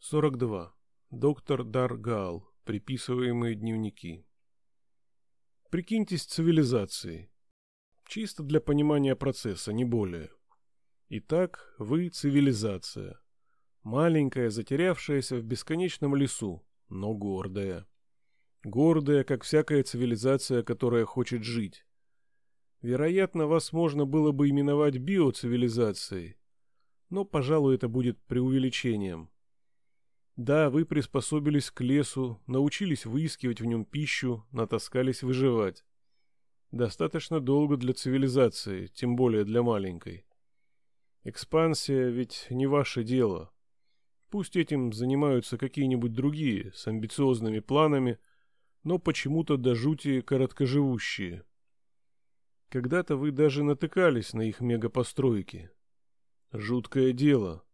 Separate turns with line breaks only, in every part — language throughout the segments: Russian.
42. Доктор Даргал. Приписываемые дневники. Прикиньтесь цивилизацией. Чисто для понимания процесса, не более. Итак, вы цивилизация. Маленькая, затерявшаяся в бесконечном лесу, но гордая. Гордая, как всякая цивилизация, которая хочет жить. Вероятно, вас можно было бы именовать биоцивилизацией, но, пожалуй, это будет преувеличением. Да, вы приспособились к лесу, научились выискивать в нем пищу, натаскались выживать. Достаточно долго для цивилизации, тем более для маленькой. Экспансия ведь не ваше дело. Пусть этим занимаются какие-нибудь другие, с амбициозными планами, но почему-то до жути короткоживущие. Когда-то вы даже натыкались на их мегапостройки. Жуткое дело.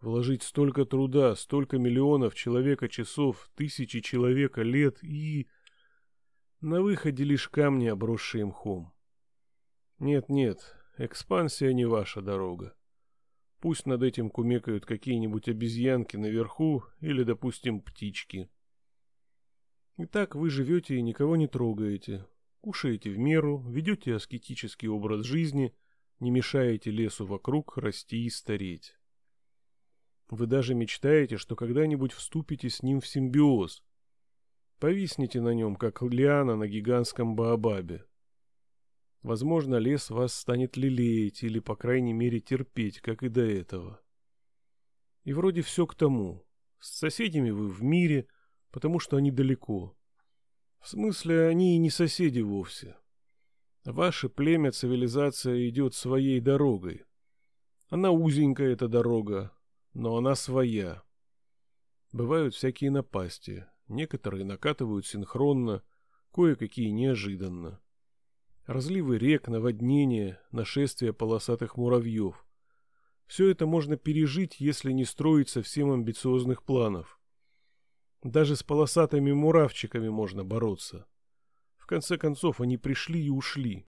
Вложить столько труда, столько миллионов человека часов, тысячи человека лет и... На выходе лишь камни, обросшие мхом. Нет-нет, экспансия не ваша дорога. Пусть над этим кумекают какие-нибудь обезьянки наверху или, допустим, птички. Итак, вы живете и никого не трогаете. Кушаете в меру, ведете аскетический образ жизни, не мешаете лесу вокруг расти и стареть. Вы даже мечтаете, что когда-нибудь вступите с ним в симбиоз. Повиснете на нем, как лиана на гигантском баобабе. Возможно, лес вас станет лелеять или, по крайней мере, терпеть, как и до этого. И вроде все к тому. С соседями вы в мире, потому что они далеко. В смысле, они и не соседи вовсе. Ваше племя цивилизация идет своей дорогой. Она узенькая, эта дорога, но она своя. Бывают всякие напасти, некоторые накатывают синхронно, кое-какие неожиданно. Разливы рек, наводнения, нашествия полосатых муравьев. Все это можно пережить, если не строить совсем амбициозных планов. Даже с полосатыми муравчиками можно бороться. В конце концов, они пришли и ушли.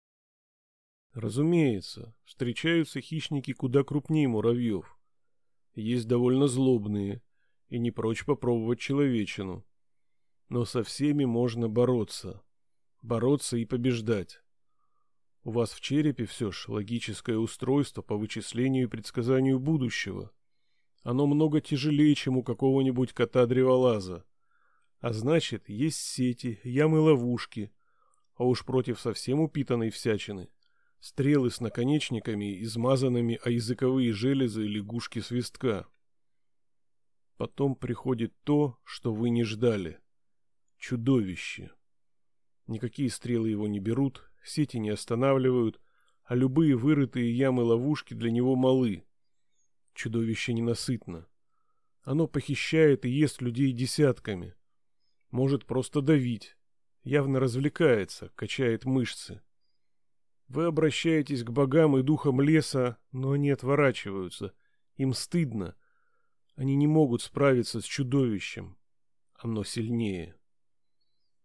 Разумеется, встречаются хищники куда крупнее муравьев есть довольно злобные и не прочь попробовать человечину. Но со всеми можно бороться. Бороться и побеждать. У вас в черепе все ж логическое устройство по вычислению и предсказанию будущего. Оно много тяжелее, чем у какого-нибудь кота-древолаза. А значит, есть сети, ямы-ловушки, а уж против совсем упитанной всячины Стрелы с наконечниками, измазанными о языковые железы лягушки свистка. Потом приходит то, что вы не ждали. Чудовище. Никакие стрелы его не берут, сети не останавливают, а любые вырытые ямы-ловушки для него малы. Чудовище ненасытно. Оно похищает и ест людей десятками. Может просто давить. Явно развлекается, качает мышцы. Вы обращаетесь к богам и духам леса, но они отворачиваются. Им стыдно. Они не могут справиться с чудовищем. Оно сильнее.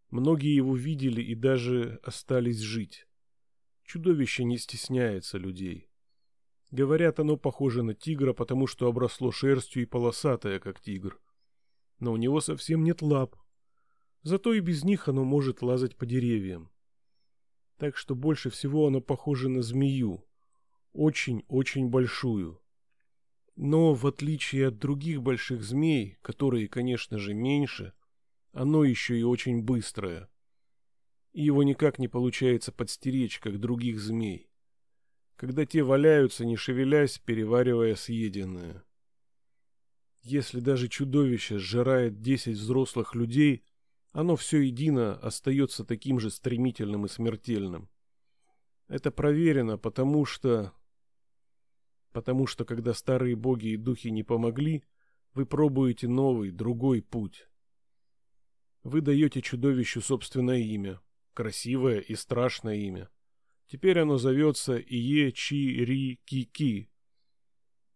Многие его видели и даже остались жить. Чудовище не стесняется людей. Говорят, оно похоже на тигра, потому что обросло шерстью и полосатое, как тигр. Но у него совсем нет лап. Зато и без них оно может лазать по деревьям так что больше всего оно похоже на змею. Очень-очень большую. Но в отличие от других больших змей, которые, конечно же, меньше, оно еще и очень быстрое. И его никак не получается подстеречь, как других змей. Когда те валяются, не шевелясь, переваривая съеденное. Если даже чудовище сжирает десять взрослых людей, оно все едино остается таким же стремительным и смертельным. Это проверено, потому что... Потому что, когда старые боги и духи не помогли, вы пробуете новый, другой путь. Вы даете чудовищу собственное имя, красивое и страшное имя. Теперь оно зовется Ие-Чи-Ри-Ки-Ки.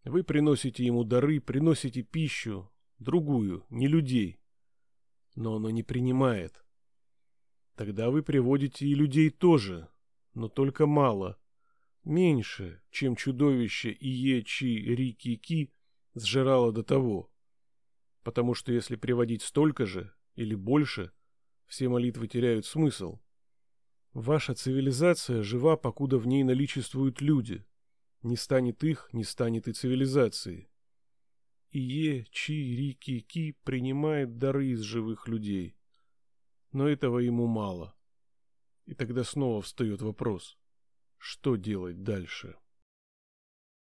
Вы приносите ему дары, приносите пищу, другую, не людей но оно не принимает. Тогда вы приводите и людей тоже, но только мало. Меньше, чем чудовище Ие-Чи-Ри-Ки-Ки сжирало до того. потому что если приводить столько же или больше, все молитвы теряют смысл. Ваша цивилизация жива, покуда в ней наличествуют люди. Не станет их, не станет и цивилизации. Ие, Чи, Ри, Ки, Ки принимает дары из живых людей. Но этого ему мало. И тогда снова встает вопрос, что делать дальше?